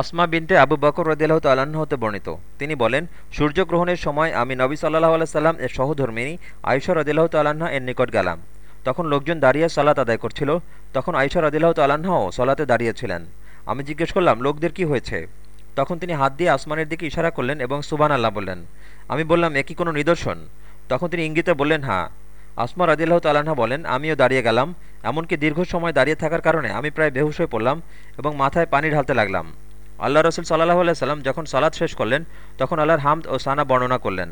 আসমা বিনতে আবু বকর রদিল্লাহ তাল্লাহ্ন হতে বর্ণিত। তিনি বলেন, সূর্যগ্রহণের সময় আমি নবী সাল্লাহ আলাইসাল্লাম এর সহধর্মিনী আয়সা রদিল্লাহ তাল্লাহ্ন এর নিকট গেলাম। তখন লোকজন দাঁড়িয়ে সালাত আদায় করছিল। তখন আয়সা রদিল্লাহ তাল্লাহ্নও সলাতে দাঁড়িয়েছিলেন। আমি জিজ্ঞেস করলাম, লোকদের কি হয়েছে? তখন তিনি হাত দিয়ে আসমানের দিকে ইশারা করলেন এবং সুবান আল্লাহ বললেন, আমি বললাম একই কোনো নিদর্শন? তখন তিনি ইঙ্গিতে বললেন হ্যাঁ। আসমা রাদিল্লাহ তাল্লাহা বলেন, আমিও দাঁড়িয়ে গেলাম। এমনকি দীর্ঘ সময় দাঁড়িয়ে থাকার কারণে আমি প্রায় বেহুশ হয়ে পড়লাম এবং মাথায় পানি ঢালতে লাগলাম। আল্লাহ রসুল সাল্লাহ সাল্লাম যখন সালাদ শেষ করলেন, তখন আল্লাহর হামদ ও সানা বর্ণনা করলেন।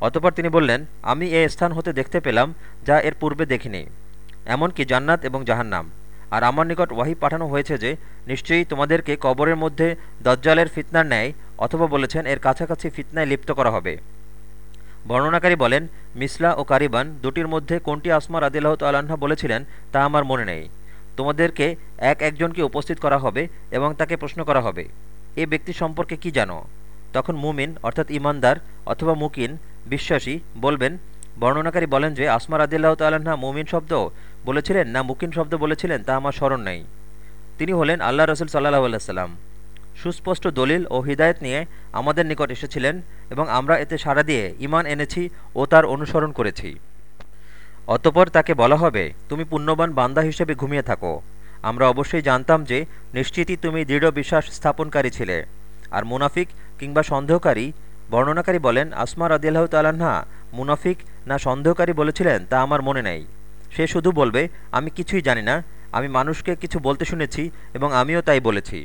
অতপর তিনি বললেন, আমি এ স্থান হতে দেখতে পেলাম যা এর পূর্বে দেখিনি, এমনকি জান্নাত এবং জাহান্নাম। আর আমার নিকট ওয়াহি পাঠানো হয়েছে যে, নিশ্চয়ই তোমাদেরকে কবরের মধ্যে দজ্জালের ফিতনার ন্যায় অথবা বলেছেন এর কাছাকাছি ফিতনায় লিপ্ত করা হবে। বর্ণনাকারী বলেন, মিসলা ও কারিবান দুটির মধ্যে কোনটি আসমা রাদিল্লাহ তাল্লাহা বলেছিলেন তা আমার মনে নেই। তোমাদেরকে এক একজনকে উপস্থিত করা হবে এবং তাকে প্রশ্ন করা হবে, এ ব্যক্তি সম্পর্কে কি জানো? তখন মুমিন, অর্থাৎ ইমানদার অথবা মুকিন, বিশ্বাসী বলবেন, বর্ণনাকারী বলেন যে আসমা রাদিল্লাহ তাল্লাহা মুমিন শব্দ বলেছিলেন না মুকিন শব্দ বলেছিলেন তা আমার স্মরণ নেই। তিনি হলেন আল্লাহ রসুল সাল্লাহ আল্লাহ সুস্পষ্ট দলিল ও হৃদায়ত নিয়ে আমাদের নিকট এসেছিলেন এবং আমরা এতে সাড়া দিয়ে ইমান এনেছি ও তার অনুসরণ করেছি। অতপর তাকে বলা হবে, তুমি পুণ্যবান বান্দা হিসেবে ঘুমিয়ে থাকো। আমরা অবশ্যই জানতাম যে নিশ্চিতই তুমি দৃঢ় বিশ্বাস স্থাপনকারী ছিলে। আর মুনাফিক কিংবা সন্দেহকারী, বর্ণনাকারী বলেন, আসমা রদিয়াল্লাহ তাল্লাহা মুনাফিক না সন্দেহকারী বলেছিলেন তা আমার মনে নেই। সে শুধু বলবে, আমি কিছুই জানি না, আমি মানুষকে কিছু বলতে শুনেছি এবং আমিও তাই বলেছি।